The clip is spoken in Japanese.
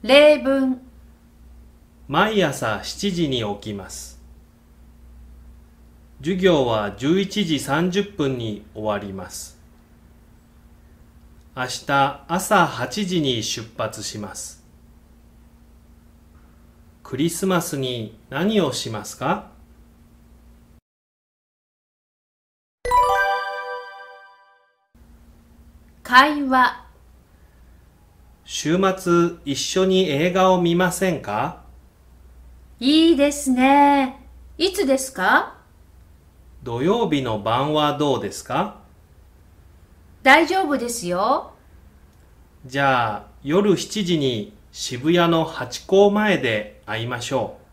例文毎朝7時に起きます。授業は11時30分に終わります。明日朝8時に出発します。クリスマスに何をしますか？会話週末一緒に映画を見ませんか？いいですね。いつですか？土曜日の晩はどうですか？大丈夫ですよ。じゃあ夜7時に渋谷のハチ公前で会いましょう。